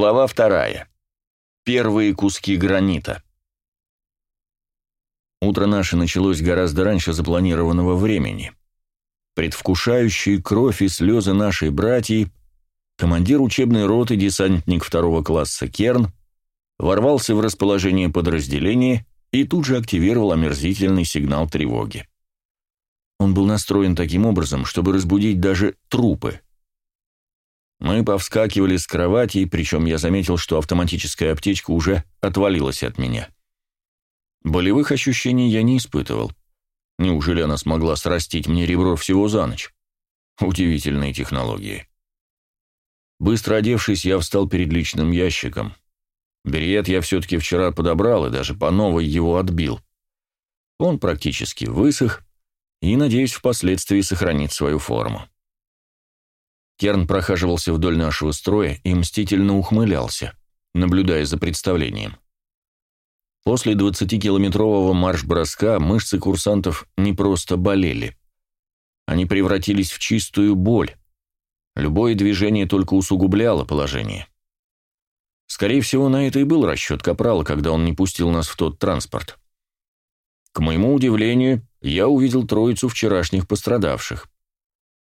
Глава вторая. Первые куски гранита. Утро наше началось гораздо раньше запланированного времени. Предвкушающие кровь и слезы нашей братьи, командир учебной роты, десантник второго класса Керн, ворвался в расположение подразделения и тут же активировал омерзительный сигнал тревоги. Он был настроен таким образом, чтобы разбудить даже трупы – мы повскакивали с кровати, причем я заметил, что автоматическая аптечка уже отвалилась от меня. Болевых ощущений я не испытывал. Неужели она смогла срастить мне ребро всего за ночь? Удивительные технологии. Быстро одевшись, я встал перед личным ящиком. Берет я все-таки вчера подобрал и даже по новой его отбил. Он практически высох и, надеюсь, впоследствии сохранит свою форму. Керн прохаживался вдоль нашего строя и мстительно ухмылялся, наблюдая за представлением. После 20-километрового марш-броска мышцы курсантов не просто болели. Они превратились в чистую боль. Любое движение только усугубляло положение. Скорее всего, на это и был расчет Капрала, когда он не пустил нас в тот транспорт. К моему удивлению, я увидел троицу вчерашних пострадавших.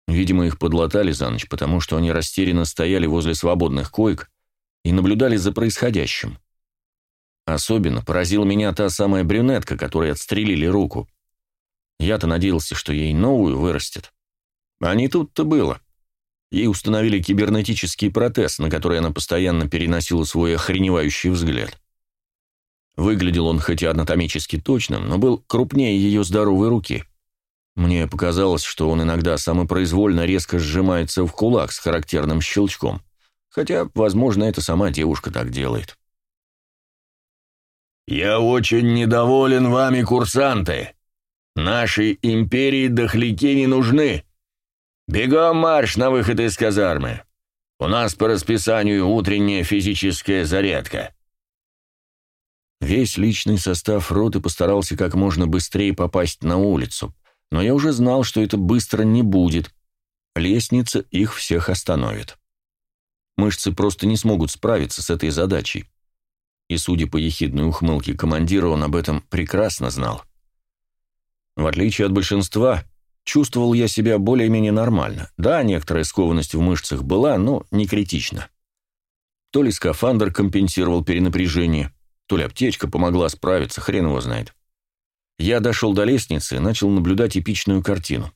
Видимо, их подлатали за ночь, потому что они растерянно стояли возле свободных коек и наблюдали за происходящим. Особенно поразила меня та самая брюнетка, которой отстрелили руку. Я-то надеялся, что ей новую вырастет. А не тут-то было. Ей установили кибернетический протез, на который она постоянно переносила свой охреневающий взгляд. Выглядел он хоть и анатомически точным, но был крупнее ее здоровой руки. Мне показалось, что он иногда самопроизвольно резко сжимается в кулак с характерным щелчком. Хотя, возможно, это сама девушка так делает. «Я очень недоволен вами, курсанты. Нашей империи дохляки не нужны. Бегом марш на выход из казармы. У нас по расписанию утренняя физическая зарядка». Весь личный состав роты постарался как можно быстрее попасть на улицу – но я уже знал, что это быстро не будет. Лестница их всех остановит. Мышцы просто не смогут справиться с этой задачей. И, судя по ехидной ухмылке командира, он об этом прекрасно знал. В отличие от большинства, чувствовал я себя более-менее нормально. Да, некоторая скованность в мышцах была, но не критично. То ли скафандр компенсировал перенапряжение, то ли аптечка помогла справиться, хрен его знает. Я дошел до лестницы и начал наблюдать эпичную картину.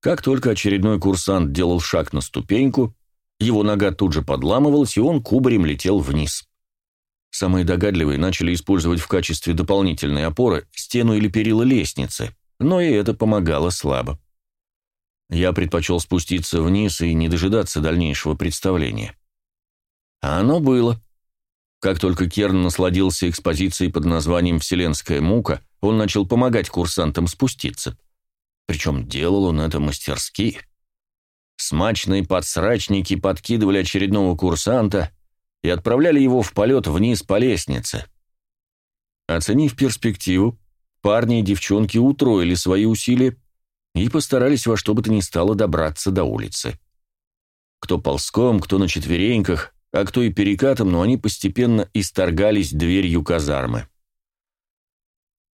Как только очередной курсант делал шаг на ступеньку, его нога тут же подламывалась, и он кубарем летел вниз. Самые догадливые начали использовать в качестве дополнительной опоры стену или перила лестницы, но и это помогало слабо. Я предпочел спуститься вниз и не дожидаться дальнейшего представления. А оно было. Как только Керн насладился экспозицией под названием «Вселенская мука», он начал помогать курсантам спуститься. Причем делал он это мастерски. Смачные подсрачники подкидывали очередного курсанта и отправляли его в полет вниз по лестнице. Оценив перспективу, парни и девчонки утроили свои усилия и постарались во что бы то ни стало добраться до улицы. Кто ползком, кто на четвереньках, а кто и перекатом, но они постепенно исторгались дверью казармы.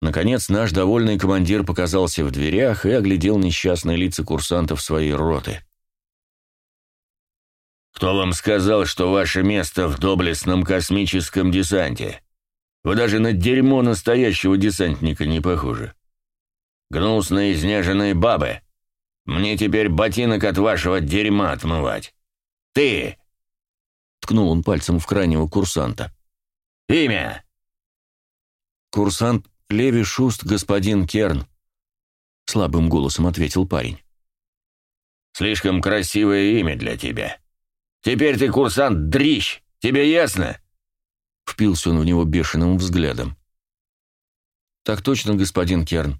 Наконец, наш довольный командир показался в дверях и оглядел несчастные лица курсантов своей роты. «Кто вам сказал, что ваше место в доблестном космическом десанте? Вы даже на дерьмо настоящего десантника не похожи. Гнусные изнеженные бабы. Мне теперь ботинок от вашего дерьма отмывать. Ты!» Ткнул он пальцем в крайнего курсанта. «Имя!» Курсант Леви Шуст, господин Керн», — слабым голосом ответил парень. «Слишком красивое имя для тебя. Теперь ты курсант Дрищ, тебе ясно?» Впился он в него бешеным взглядом. «Так точно, господин Керн».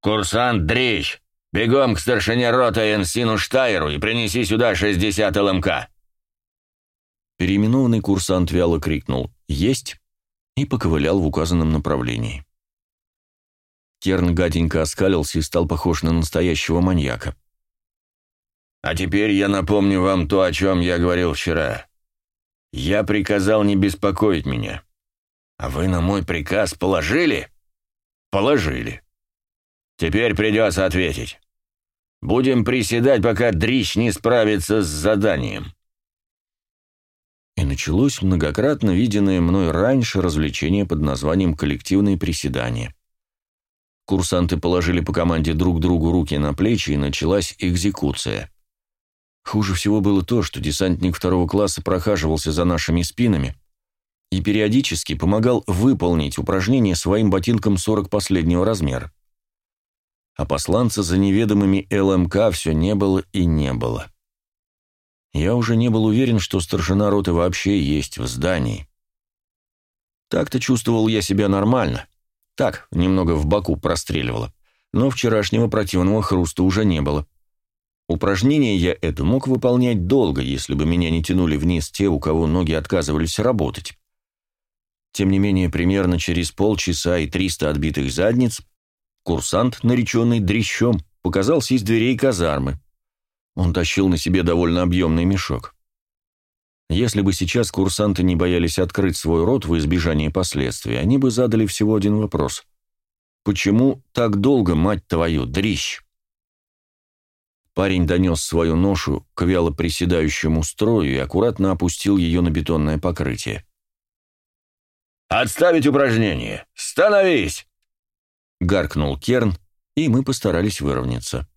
«Курсант Дрищ, бегом к старшине рота Энсину Штайру и принеси сюда 60 ЛМК». Переименованный курсант вяло крикнул «Есть!» и поковылял в указанном направлении. Керн гаденько оскалился и стал похож на настоящего маньяка. «А теперь я напомню вам то, о чем я говорил вчера. Я приказал не беспокоить меня. А вы на мой приказ положили? Положили. Теперь придется ответить. Будем приседать, пока дрищ не справится с заданием. И началось многократно виденное мной раньше развлечение под названием «коллективные приседания». Курсанты положили по команде друг другу руки на плечи, и началась экзекуция. Хуже всего было то, что десантник второго класса прохаживался за нашими спинами и периодически помогал выполнить упражнение своим ботинком 40 последнего размера. А посланца за неведомыми ЛМК все не было и не было. Я уже не был уверен, что старшина роты вообще есть в здании. Так-то чувствовал я себя нормально — так, немного в боку простреливало. Но вчерашнего противного хруста уже не было. Упражнение я это мог выполнять долго, если бы меня не тянули вниз те, у кого ноги отказывались работать. Тем не менее, примерно через полчаса и 300 отбитых задниц курсант, нареченный дрещом, показался из дверей казармы. Он тащил на себе довольно объемный мешок. Если бы сейчас курсанты не боялись открыть свой рот в избежание последствий, они бы задали всего один вопрос. «Почему так долго, мать твою, дрищ?» Парень донес свою ношу к вяло приседающему строю и аккуратно опустил ее на бетонное покрытие. «Отставить упражнение! Становись!» Гаркнул Керн, и мы постарались выровняться.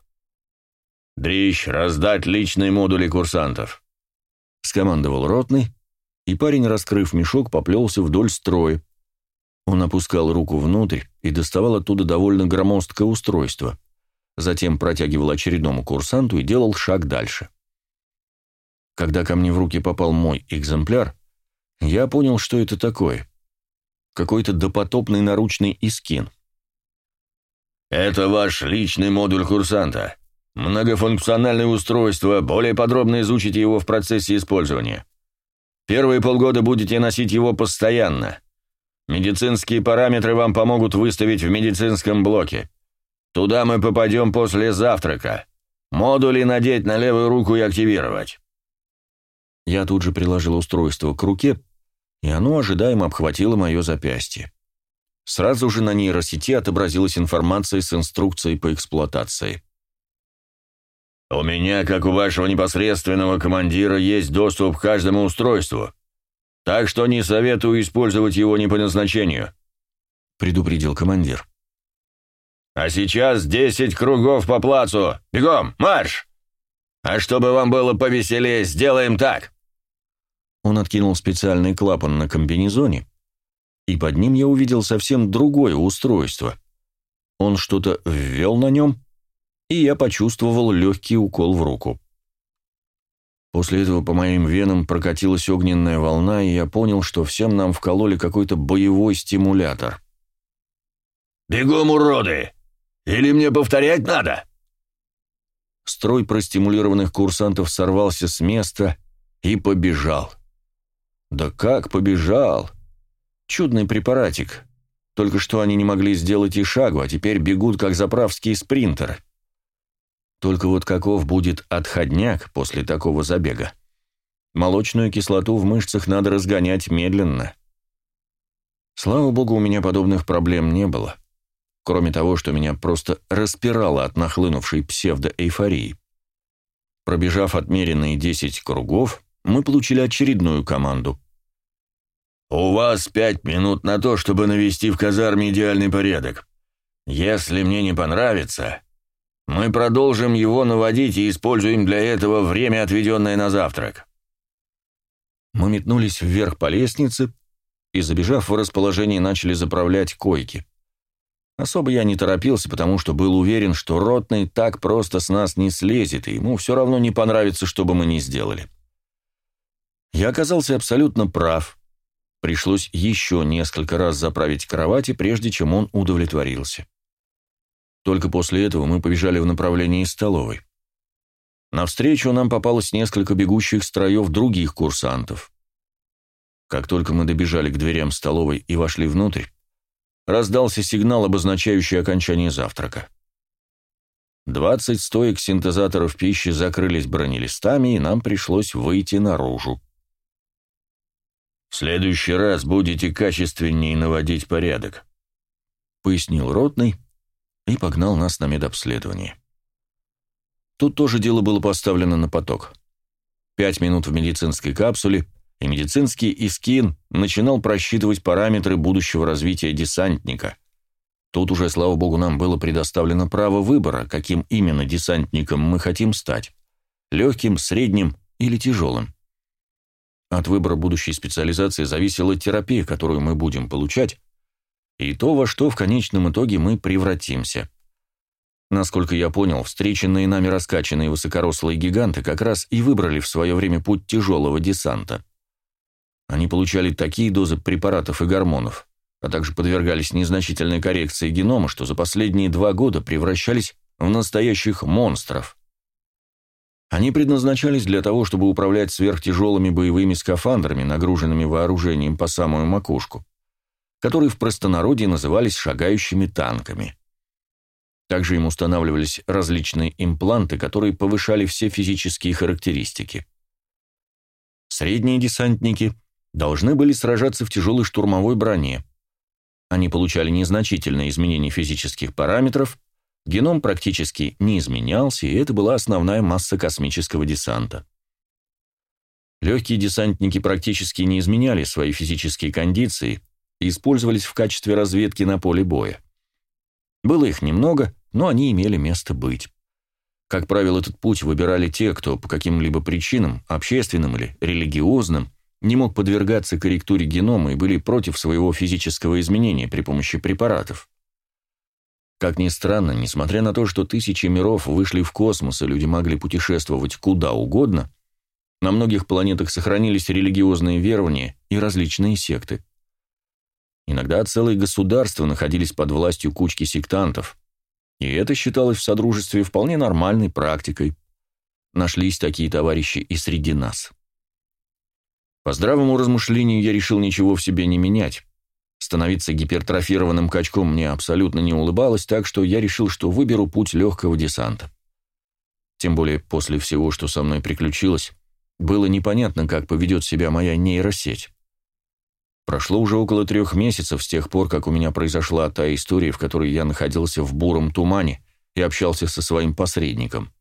«Дрищ, раздать личные модули курсантов!» — скомандовал ротный, и парень, раскрыв мешок, поплелся вдоль строя. Он опускал руку внутрь и доставал оттуда довольно громоздкое устройство. Затем протягивал очередному курсанту и делал шаг дальше. Когда ко мне в руки попал мой экземпляр, я понял, что это такое. Какой-то допотопный наручный искин. «Это ваш личный модуль курсанта», Многофункциональное устройство, более подробно изучите его в процессе использования. Первые полгода будете носить его постоянно. Медицинские параметры вам помогут выставить в медицинском блоке. Туда мы попадем после завтрака. Модули надеть на левую руку и активировать. Я тут же приложил устройство к руке, и оно ожидаемо обхватило мое запястье. Сразу же на нейросети отобразилась информация с инструкцией по эксплуатации. «У меня, как у вашего непосредственного командира, есть доступ к каждому устройству, так что не советую использовать его не по назначению», — предупредил командир. «А сейчас десять кругов по плацу! Бегом, марш! А чтобы вам было повеселее, сделаем так!» Он откинул специальный клапан на комбинезоне, и под ним я увидел совсем другое устройство. Он что-то ввел на нем, и я почувствовал легкий укол в руку. После этого по моим венам прокатилась огненная волна, и я понял, что всем нам вкололи какой-то боевой стимулятор. «Бегом, уроды! Или мне повторять надо?» Строй простимулированных курсантов сорвался с места и побежал. Да как побежал? Чудный препаратик. Только что они не могли сделать и шагу, а теперь бегут, как заправские спринтеры. Только вот каков будет отходняк после такого забега? Молочную кислоту в мышцах надо разгонять медленно. Слава богу, у меня подобных проблем не было. Кроме того, что меня просто распирало от нахлынувшей псевдоэйфории. Пробежав отмеренные 10 кругов, мы получили очередную команду. «У вас пять минут на то, чтобы навести в казарме идеальный порядок. Если мне не понравится, мы продолжим его наводить и используем для этого время, отведенное на завтрак». Мы метнулись вверх по лестнице и, забежав в расположение, начали заправлять койки. Особо я не торопился, потому что был уверен, что ротный так просто с нас не слезет, и ему все равно не понравится, что бы мы ни сделали. Я оказался абсолютно прав. Пришлось еще несколько раз заправить кровати, прежде чем он удовлетворился. Только после этого мы побежали в направлении столовой. Навстречу нам попалось несколько бегущих строев других курсантов. Как только мы добежали к дверям столовой и вошли внутрь, раздался сигнал, обозначающий окончание завтрака. Двадцать стоек синтезаторов пищи закрылись бронелистами, и нам пришлось выйти наружу. «В следующий раз будете качественнее наводить порядок», — пояснил Ротный и погнал нас на медобследование. Тут тоже дело было поставлено на поток. Пять минут в медицинской капсуле, и медицинский Искин начинал просчитывать параметры будущего развития десантника. Тут уже, слава богу, нам было предоставлено право выбора, каким именно десантником мы хотим стать – легким, средним или тяжелым. От выбора будущей специализации зависела терапия, которую мы будем получать, и то, во что в конечном итоге мы превратимся – Насколько я понял, встреченные нами раскачанные высокорослые гиганты как раз и выбрали в свое время путь тяжелого десанта. Они получали такие дозы препаратов и гормонов, а также подвергались незначительной коррекции генома, что за последние два года превращались в настоящих монстров. Они предназначались для того, чтобы управлять сверхтяжелыми боевыми скафандрами, нагруженными вооружением по самую макушку, которые в простонародье назывались шагающими танками. Также им устанавливались различные импланты, которые повышали все физические характеристики. Средние десантники должны были сражаться в тяжелой штурмовой броне. Они получали незначительные изменения физических параметров, геном практически не изменялся, и это была основная масса космического десанта. Легкие десантники практически не изменяли свои физические кондиции и использовались в качестве разведки на поле боя. Было их немного, но они имели место быть. Как правило, этот путь выбирали те, кто по каким-либо причинам, общественным или религиозным, не мог подвергаться корректуре генома и были против своего физического изменения при помощи препаратов. Как ни странно, несмотря на то, что тысячи миров вышли в космос и люди могли путешествовать куда угодно, на многих планетах сохранились религиозные верования и различные секты. Иногда целые государства находились под властью кучки сектантов, и это считалось в Содружестве вполне нормальной практикой. Нашлись такие товарищи и среди нас. По здравому размышлению я решил ничего в себе не менять. Становиться гипертрофированным качком мне абсолютно не улыбалось, так что я решил, что выберу путь легкого десанта. Тем более после всего, что со мной приключилось, было непонятно, как поведет себя моя нейросеть. Прошло уже около трех месяцев с тех пор, как у меня произошла та история, в которой я находился в буром тумане и общался со своим посредником.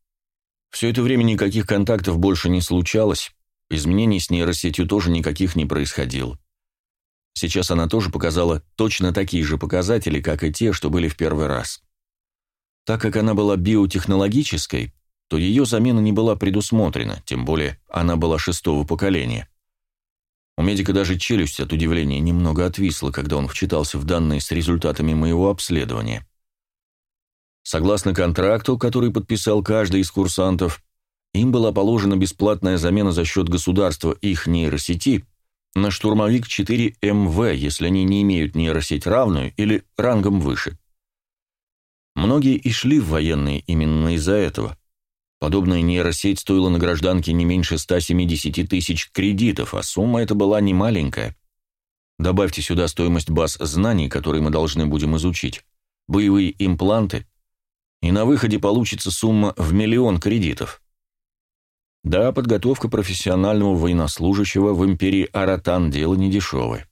Все это время никаких контактов больше не случалось, изменений с нейросетью тоже никаких не происходило. Сейчас она тоже показала точно такие же показатели, как и те, что были в первый раз. Так как она была биотехнологической, то ее замена не была предусмотрена, тем более она была шестого поколения. У медика даже челюсть от удивления немного отвисла, когда он вчитался в данные с результатами моего обследования. Согласно контракту, который подписал каждый из курсантов, им была положена бесплатная замена за счет государства их нейросети на штурмовик 4МВ, если они не имеют нейросеть равную или рангом выше. Многие и шли в военные именно из-за этого. Подобная нейросеть стоила на гражданке не меньше 170 тысяч кредитов, а сумма эта была не маленькая. Добавьте сюда стоимость баз знаний, которые мы должны будем изучить, боевые импланты, и на выходе получится сумма в миллион кредитов. Да, подготовка профессионального военнослужащего в империи Аратан – дело недешевое.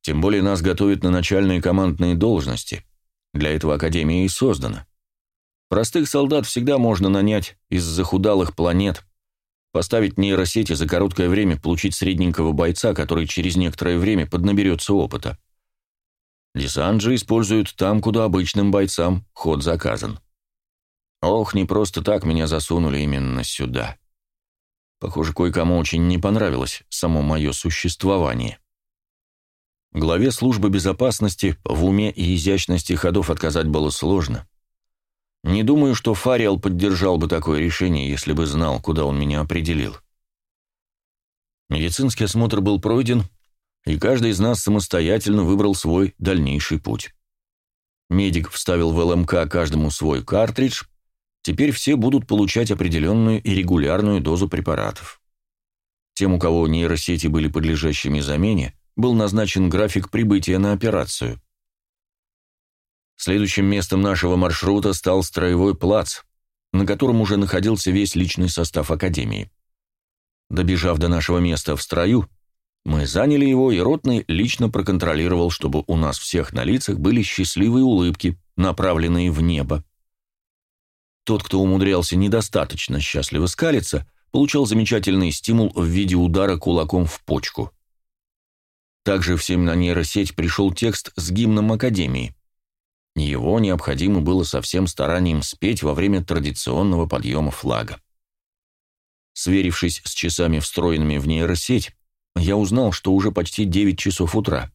Тем более нас готовят на начальные командные должности. Для этого Академия и создана. Простых солдат всегда можно нанять из захудалых планет, поставить нейросети за короткое время получить средненького бойца, который через некоторое время поднаберется опыта. Десант используют там, куда обычным бойцам ход заказан. Ох, не просто так меня засунули именно сюда. Похоже, кое-кому очень не понравилось само мое существование. Главе службы безопасности в уме и изящности ходов отказать было сложно. Не думаю, что Фариал поддержал бы такое решение, если бы знал, куда он меня определил. Медицинский осмотр был пройден, и каждый из нас самостоятельно выбрал свой дальнейший путь. Медик вставил в ЛМК каждому свой картридж, теперь все будут получать определенную и регулярную дозу препаратов. Тем, у кого нейросети были подлежащими замене, был назначен график прибытия на операцию. Следующим местом нашего маршрута стал строевой плац, на котором уже находился весь личный состав Академии. Добежав до нашего места в строю, Мы заняли его, и Ротный лично проконтролировал, чтобы у нас всех на лицах были счастливые улыбки, направленные в небо. Тот, кто умудрялся недостаточно счастливо скалиться, получал замечательный стимул в виде удара кулаком в почку. Также всем на нейросеть пришел текст с гимном Академии. Его необходимо было со всем старанием спеть во время традиционного подъема флага. Сверившись с часами, встроенными в нейросеть, я узнал, что уже почти 9 часов утра.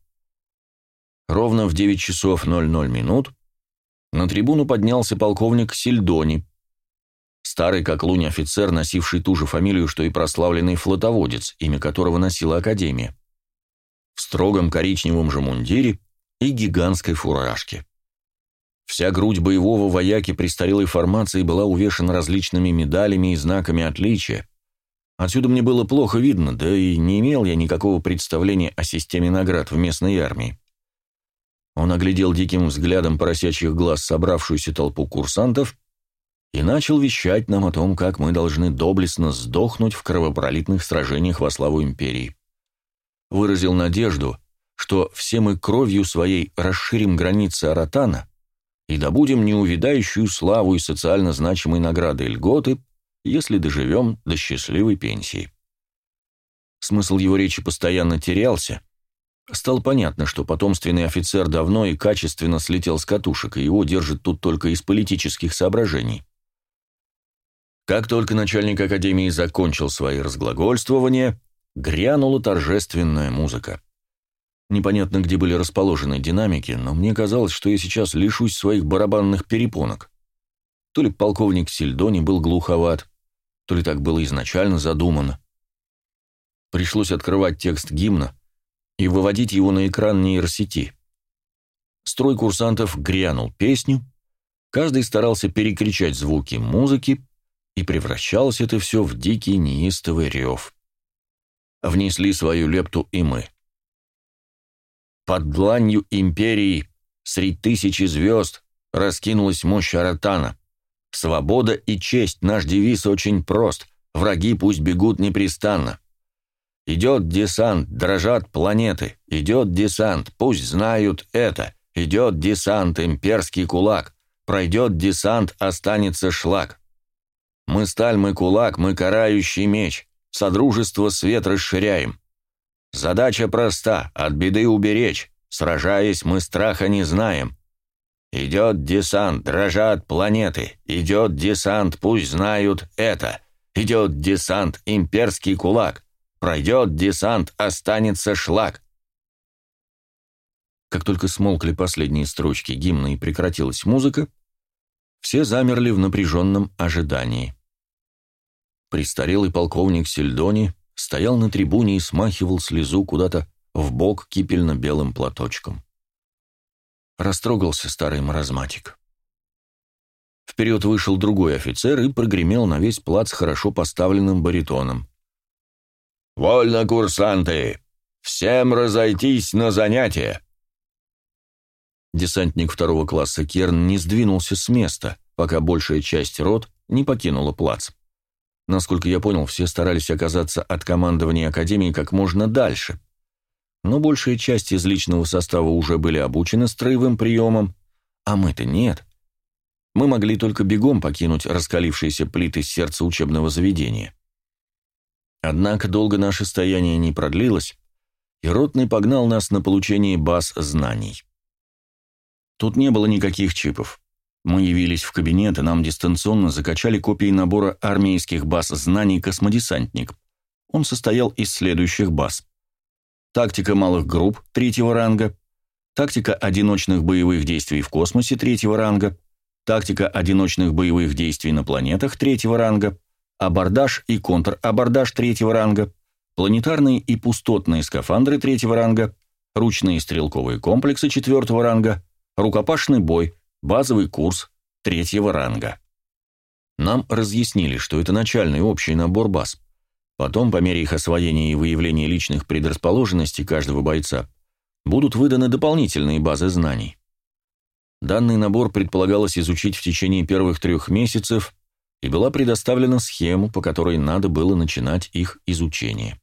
Ровно в 9 часов 00 минут на трибуну поднялся полковник Сильдони, старый как лунь офицер, носивший ту же фамилию, что и прославленный флотоводец, имя которого носила Академия, в строгом коричневом же мундире и гигантской фуражке. Вся грудь боевого вояки престарелой формации была увешана различными медалями и знаками отличия. Отсюда мне было плохо видно, да и не имел я никакого представления о системе наград в местной армии. Он оглядел диким взглядом поросячьих глаз собравшуюся толпу курсантов и начал вещать нам о том, как мы должны доблестно сдохнуть в кровопролитных сражениях во славу империи. Выразил надежду, что все мы кровью своей расширим границы Аратана и добудем неувидающую славу и социально значимые награды и льготы, если доживем до счастливой пенсии. Смысл его речи постоянно терялся. Стало понятно, что потомственный офицер давно и качественно слетел с катушек, и его держат тут только из политических соображений. Как только начальник академии закончил свои разглагольствования, грянула торжественная музыка. Непонятно, где были расположены динамики, но мне казалось, что я сейчас лишусь своих барабанных перепонок. То ли полковник Сильдони был глуховат, то ли так было изначально задумано. Пришлось открывать текст гимна и выводить его на экран нейросети. Строй курсантов грянул песню, каждый старался перекричать звуки музыки, и превращалось это все в дикий неистовый рев. Внесли свою лепту и мы. Под дланью империи, среди тысячи звезд, раскинулась мощь Аратана. Свобода и честь, наш девиз очень прост. Враги пусть бегут непрестанно. Идет десант, дрожат планеты. Идет десант, пусть знают это. Идет десант, имперский кулак. Пройдет десант, останется шлак. Мы сталь, мы кулак, мы карающий меч. Содружество свет расширяем. Задача проста — от беды уберечь. Сражаясь, мы страха не знаем. Идет десант, дрожат планеты. Идет десант, пусть знают это. Идет десант, имперский кулак. Пройдет десант, останется шлак. Как только смолкли последние строчки гимна и прекратилась музыка, все замерли в напряженном ожидании. Престарелый полковник Сельдони стоял на трибуне и смахивал слезу куда-то в бок кипельно-белым платочком. Растрогался старый маразматик. Вперед вышел другой офицер и прогремел на весь плац хорошо поставленным баритоном. «Вольно, курсанты! Всем разойтись на занятия!» Десантник второго класса Керн не сдвинулся с места, пока большая часть рот не покинула плац. Насколько я понял, все старались оказаться от командования Академии как можно дальше. Но большая часть из личного состава уже были обучены строевым приемам, а мы-то нет. Мы могли только бегом покинуть раскалившиеся плиты сердца учебного заведения. Однако долго наше стояние не продлилось, и Ротный погнал нас на получение баз знаний. Тут не было никаких чипов. Мы явились в кабинет, и нам дистанционно закачали копии набора армейских баз знаний «Космодесантник». Он состоял из следующих баз. Тактика малых групп третьего ранга, тактика одиночных боевых действий в космосе третьего ранга, тактика одиночных боевых действий на планетах третьего ранга, абордаж и контрабордаж третьего ранга, планетарные и пустотные скафандры третьего ранга, ручные стрелковые комплексы четвертого ранга, рукопашный бой – Базовый курс третьего ранга. Нам разъяснили, что это начальный общий набор баз. Потом, по мере их освоения и выявления личных предрасположенностей каждого бойца, будут выданы дополнительные базы знаний. Данный набор предполагалось изучить в течение первых трех месяцев, и была предоставлена схема, по которой надо было начинать их изучение.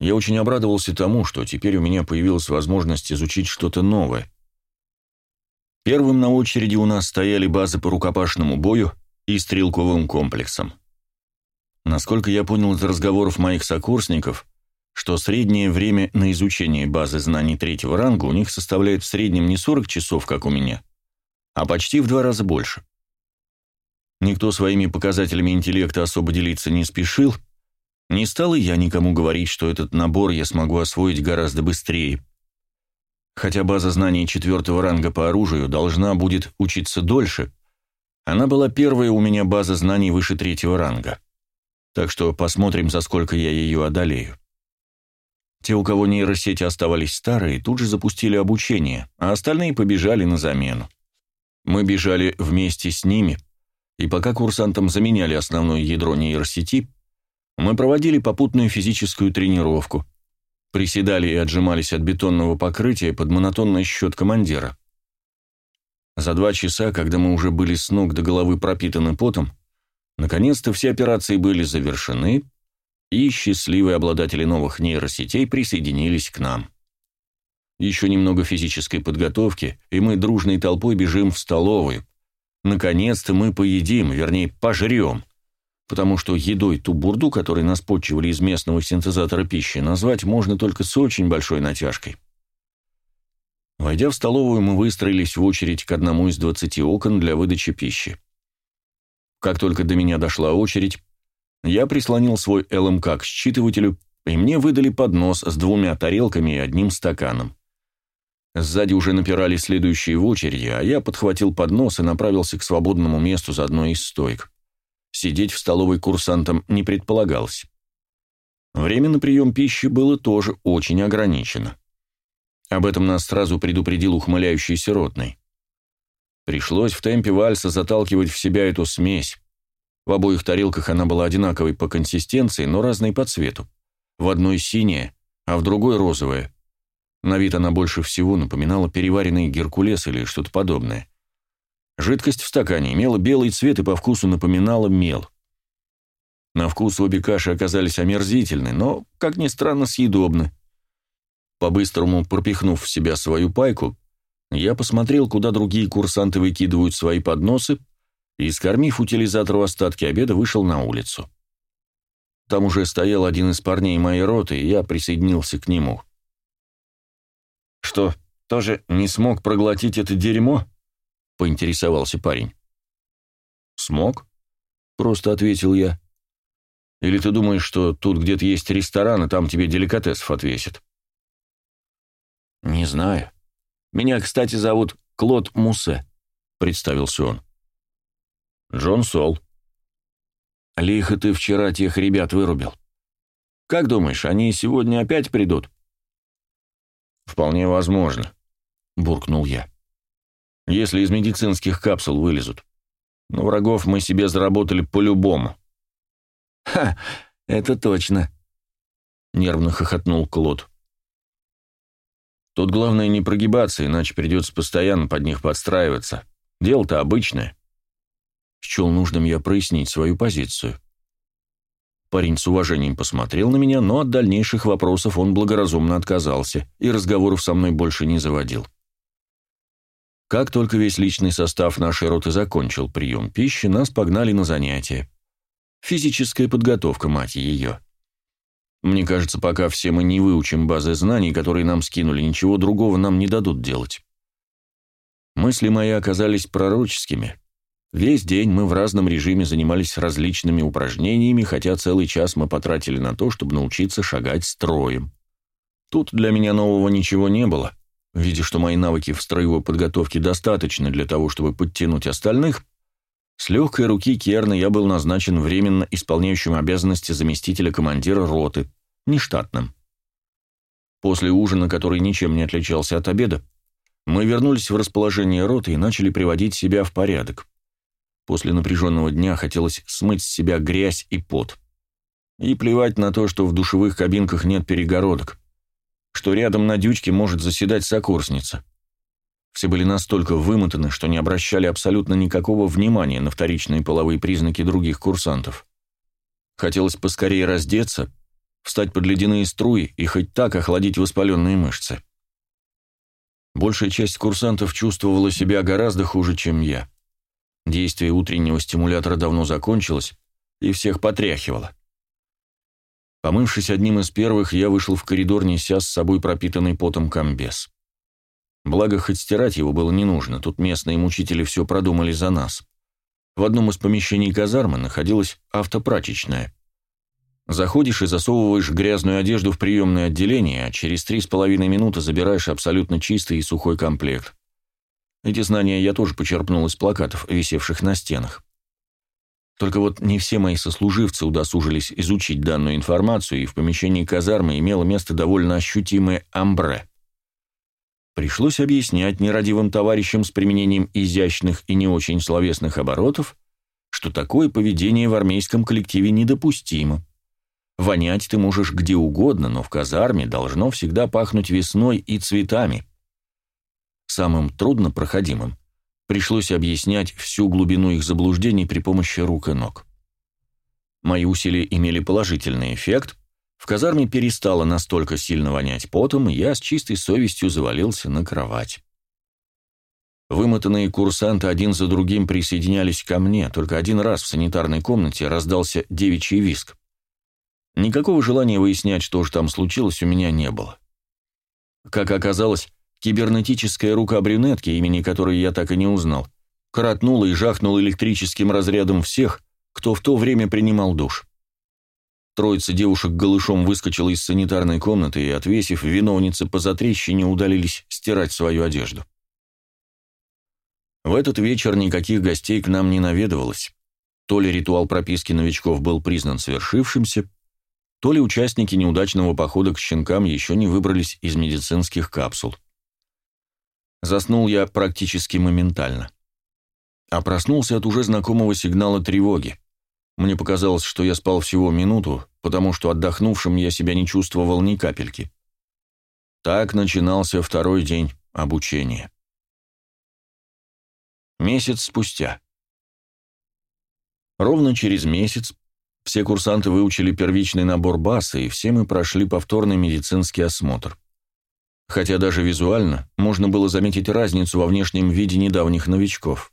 Я очень обрадовался тому, что теперь у меня появилась возможность изучить что-то новое. Первым на очереди у нас стояли базы по рукопашному бою и стрелковым комплексам. Насколько я понял из разговоров моих сокурсников, что среднее время на изучение базы знаний третьего ранга у них составляет в среднем не 40 часов, как у меня, а почти в два раза больше. Никто своими показателями интеллекта особо делиться не спешил, не стал и я никому говорить, что этот набор я смогу освоить гораздо быстрее. Хотя база знаний четвертого ранга по оружию должна будет учиться дольше, она была первая у меня база знаний выше третьего ранга. Так что посмотрим, за сколько я ее одолею. Те, у кого нейросети оставались старые, тут же запустили обучение, а остальные побежали на замену. Мы бежали вместе с ними, и пока курсантам заменяли основное ядро нейросети, мы проводили попутную физическую тренировку, приседали и отжимались от бетонного покрытия под монотонный счет командира. За два часа, когда мы уже были с ног до головы пропитаны потом, наконец-то все операции были завершены, и счастливые обладатели новых нейросетей присоединились к нам. Еще немного физической подготовки, и мы дружной толпой бежим в столовую. Наконец-то мы поедим, вернее, пожрем – потому что едой ту бурду, которой нас почивали из местного синтезатора пищи, назвать можно только с очень большой натяжкой. Войдя в столовую, мы выстроились в очередь к одному из двадцати окон для выдачи пищи. Как только до меня дошла очередь, я прислонил свой ЛМК к считывателю, и мне выдали поднос с двумя тарелками и одним стаканом. Сзади уже напирали следующие в очереди, а я подхватил поднос и направился к свободному месту за одной из стоек. Сидеть в столовой курсантам не предполагалось. Время на прием пищи было тоже очень ограничено. Об этом нас сразу предупредил ухмыляющийся ротный. Пришлось в темпе вальса заталкивать в себя эту смесь. В обоих тарелках она была одинаковой по консистенции, но разной по цвету. В одной синяя, а в другой розовая. На вид она больше всего напоминала переваренный геркулес или что-то подобное. Жидкость в стакане имела белый цвет и по вкусу напоминала мел. На вкус обе каши оказались омерзительны, но, как ни странно, съедобны. По-быстрому пропихнув в себя свою пайку, я посмотрел, куда другие курсанты выкидывают свои подносы, и, скормив утилизатору остатки обеда, вышел на улицу. Там уже стоял один из парней моей роты, и я присоединился к нему. «Что, тоже не смог проглотить это дерьмо?» — поинтересовался парень. «Смог?» — просто ответил я. «Или ты думаешь, что тут где-то есть ресторан, и там тебе деликатесов отвесят?» «Не знаю. Меня, кстати, зовут Клод Муссе», — представился он. «Джон Сол». «Лихо ты вчера тех ребят вырубил. Как думаешь, они сегодня опять придут?» «Вполне возможно», — буркнул я если из медицинских капсул вылезут. Но врагов мы себе заработали по-любому». «Ха, это точно», — нервно хохотнул Клод. «Тут главное не прогибаться, иначе придется постоянно под них подстраиваться. Дело-то обычное». Счел нужным я прояснить свою позицию. Парень с уважением посмотрел на меня, но от дальнейших вопросов он благоразумно отказался и разговоров со мной больше не заводил. Как только весь личный состав нашей роты закончил прием пищи, нас погнали на занятия. Физическая подготовка, мать ее. Мне кажется, пока все мы не выучим базы знаний, которые нам скинули, ничего другого нам не дадут делать. Мысли мои оказались пророческими. Весь день мы в разном режиме занимались различными упражнениями, хотя целый час мы потратили на то, чтобы научиться шагать строем. Тут для меня нового ничего не было. Видя, что мои навыки в строевой подготовке достаточны для того, чтобы подтянуть остальных, с легкой руки Керна я был назначен временно исполняющим обязанности заместителя командира роты, нештатным. После ужина, который ничем не отличался от обеда, мы вернулись в расположение роты и начали приводить себя в порядок. После напряженного дня хотелось смыть с себя грязь и пот. И плевать на то, что в душевых кабинках нет перегородок что рядом на дючке может заседать сокурсница. Все были настолько вымотаны, что не обращали абсолютно никакого внимания на вторичные половые признаки других курсантов. Хотелось поскорее раздеться, встать под ледяные струи и хоть так охладить воспаленные мышцы. Большая часть курсантов чувствовала себя гораздо хуже, чем я. Действие утреннего стимулятора давно закончилось, и всех потряхивало. Помывшись одним из первых, я вышел в коридор, неся с собой пропитанный потом комбез. Благо, хоть стирать его было не нужно, тут местные мучители все продумали за нас. В одном из помещений казармы находилась автопрачечная. Заходишь и засовываешь грязную одежду в приемное отделение, а через три с половиной минуты забираешь абсолютно чистый и сухой комплект. Эти знания я тоже почерпнул из плакатов, висевших на стенах. Только вот не все мои сослуживцы удосужились изучить данную информацию, и в помещении казармы имело место довольно ощутимое амбре. Пришлось объяснять нерадивым товарищам с применением изящных и не очень словесных оборотов, что такое поведение в армейском коллективе недопустимо. Вонять ты можешь где угодно, но в казарме должно всегда пахнуть весной и цветами. Самым труднопроходимым пришлось объяснять всю глубину их заблуждений при помощи рук и ног. Мои усилия имели положительный эффект, в казарме перестало настолько сильно вонять потом, и я с чистой совестью завалился на кровать. Вымотанные курсанты один за другим присоединялись ко мне, только один раз в санитарной комнате раздался девичий виск. Никакого желания выяснять, что же там случилось, у меня не было. Как оказалось, кибернетическая рука брюнетки, имени которой я так и не узнал, коротнула и жахнула электрическим разрядом всех, кто в то время принимал душ. Троица девушек голышом выскочила из санитарной комнаты и, отвесив виновницы по затрещине, удалились стирать свою одежду. В этот вечер никаких гостей к нам не наведывалось. То ли ритуал прописки новичков был признан свершившимся, то ли участники неудачного похода к щенкам еще не выбрались из медицинских капсул. Заснул я практически моментально. А проснулся от уже знакомого сигнала тревоги. Мне показалось, что я спал всего минуту, потому что отдохнувшим я себя не чувствовал ни капельки. Так начинался второй день обучения. Месяц спустя. Ровно через месяц все курсанты выучили первичный набор баса, и все мы прошли повторный медицинский осмотр. Хотя даже визуально можно было заметить разницу во внешнем виде недавних новичков.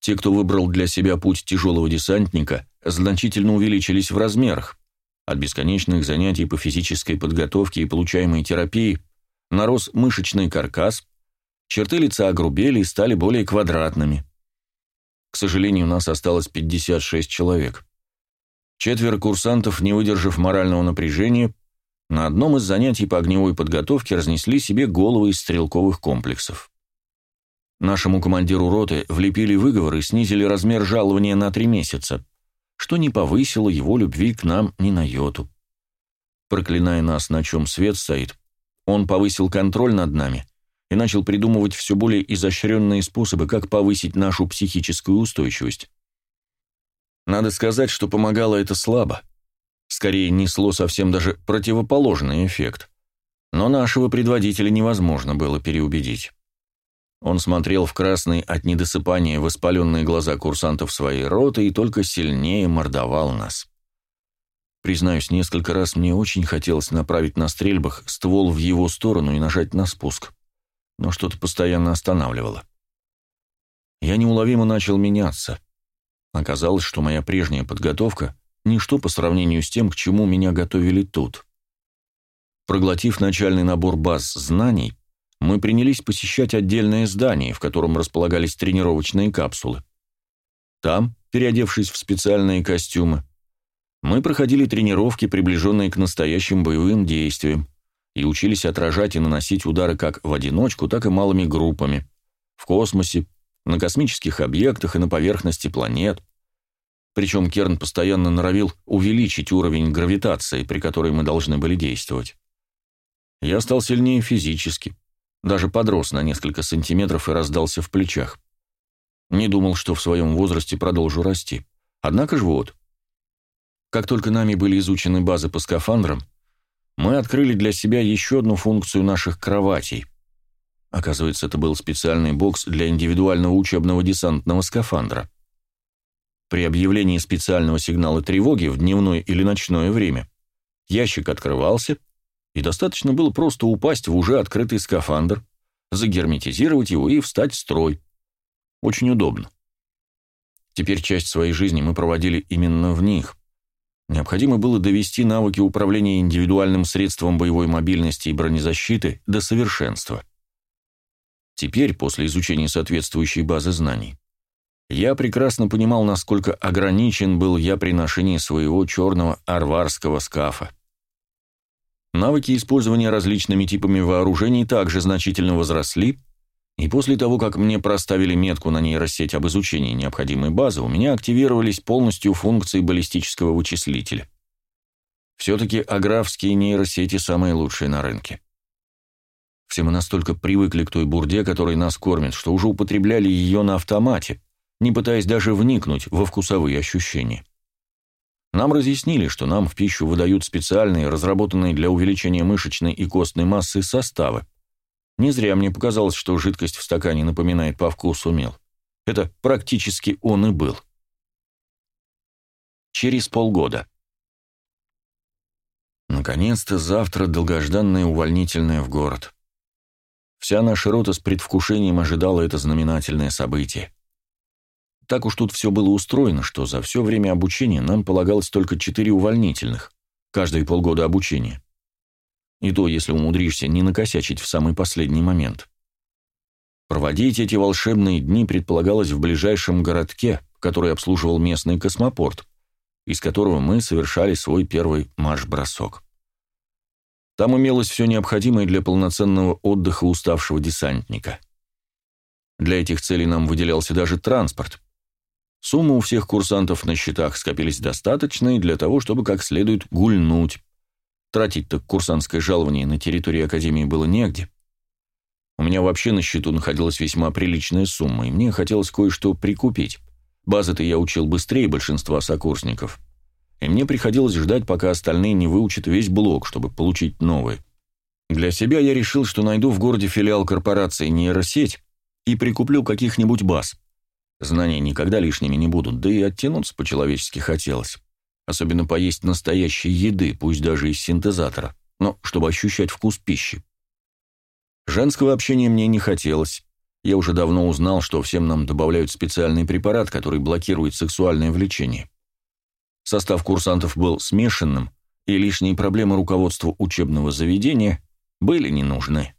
Те, кто выбрал для себя путь тяжелого десантника, значительно увеличились в размерах. От бесконечных занятий по физической подготовке и получаемой терапии нарос мышечный каркас, черты лица огрубели и стали более квадратными. К сожалению, у нас осталось 56 человек. Четверо курсантов, не выдержав морального напряжения, на одном из занятий по огневой подготовке разнесли себе головы из стрелковых комплексов. Нашему командиру роты влепили выговор и снизили размер жалования на три месяца, что не повысило его любви к нам ни на йоту. Проклиная нас, на чем свет стоит, он повысил контроль над нами и начал придумывать все более изощренные способы, как повысить нашу психическую устойчивость. Надо сказать, что помогало это слабо. Скорее, несло совсем даже противоположный эффект. Но нашего предводителя невозможно было переубедить. Он смотрел в красные от недосыпания воспаленные глаза курсантов своей роты и только сильнее мордовал нас. Признаюсь, несколько раз мне очень хотелось направить на стрельбах ствол в его сторону и нажать на спуск, но что-то постоянно останавливало. Я неуловимо начал меняться. Оказалось, что моя прежняя подготовка – ничто по сравнению с тем, к чему меня готовили тут. Проглотив начальный набор баз знаний, мы принялись посещать отдельное здание, в котором располагались тренировочные капсулы. Там, переодевшись в специальные костюмы, мы проходили тренировки, приближенные к настоящим боевым действиям, и учились отражать и наносить удары как в одиночку, так и малыми группами, в космосе, на космических объектах и на поверхности планет. Причем Керн постоянно норовил увеличить уровень гравитации, при которой мы должны были действовать. Я стал сильнее физически, даже подрос на несколько сантиметров и раздался в плечах. Не думал, что в своем возрасте продолжу расти. Однако же вот. Как только нами были изучены базы по скафандрам, мы открыли для себя еще одну функцию наших кроватей – Оказывается, это был специальный бокс для индивидуального учебного десантного скафандра. При объявлении специального сигнала тревоги в дневное или ночное время Ящик открывался, и достаточно было просто упасть в уже открытый скафандр, загерметизировать его и встать в строй. Очень удобно. Теперь часть своей жизни мы проводили именно в них. Необходимо было довести навыки управления индивидуальным средством боевой мобильности и бронезащиты до совершенства. Теперь, после изучения соответствующей базы знаний, я прекрасно понимал, насколько ограничен был я при ношении своего черного арварского скафа. Навыки использования различными типами вооружений также значительно возросли, и после того, как мне проставили метку на нейросеть об изучении необходимой базы, у меня активировались полностью функции баллистического вычислителя. Все-таки аграфские нейросети самые лучшие на рынке. Все мы настолько привыкли к той бурде, которой нас кормят, что уже употребляли ее на автомате, не пытаясь даже вникнуть во вкусовые ощущения. Нам разъяснили, что нам в пищу выдают специальные, разработанные для увеличения мышечной и костной массы составы. Не зря мне показалось, что жидкость в стакане напоминает по вкусу мел. Это практически он и был. Через полгода. Наконец-то завтра долгожданное увольнительное в город. Вся наша рота с предвкушением ожидала это знаменательное событие. Так уж тут все было устроено, что за все время обучения нам полагалось только четыре увольнительных, каждые полгода обучения. И то, если умудришься не накосячить в самый последний момент. Проводить эти волшебные дни предполагалось в ближайшем городке, который обслуживал местный космопорт, из которого мы совершали свой первый марш-бросок. Там имелось все необходимое для полноценного отдыха уставшего десантника. Для этих целей нам выделялся даже транспорт, Суммы у всех курсантов на счетах скопились достаточные для того, чтобы как следует гульнуть. Тратить так курсантское жалование на территории Академии было негде. У меня вообще на счету находилась весьма приличная сумма, и мне хотелось кое-что прикупить. Базы-то я учил быстрее большинства сокурсников. И мне приходилось ждать, пока остальные не выучат весь блок, чтобы получить новые. Для себя я решил, что найду в городе филиал корпорации нейросеть и прикуплю каких-нибудь баз. Знания никогда лишними не будут, да и оттянуться по-человечески хотелось. Особенно поесть настоящей еды, пусть даже из синтезатора, но чтобы ощущать вкус пищи. Женского общения мне не хотелось. Я уже давно узнал, что всем нам добавляют специальный препарат, который блокирует сексуальное влечение. Состав курсантов был смешанным, и лишние проблемы руководству учебного заведения были не нужны.